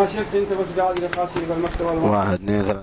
ما شفت انت بس قاعد الى خاصه المكتب واحد اثنين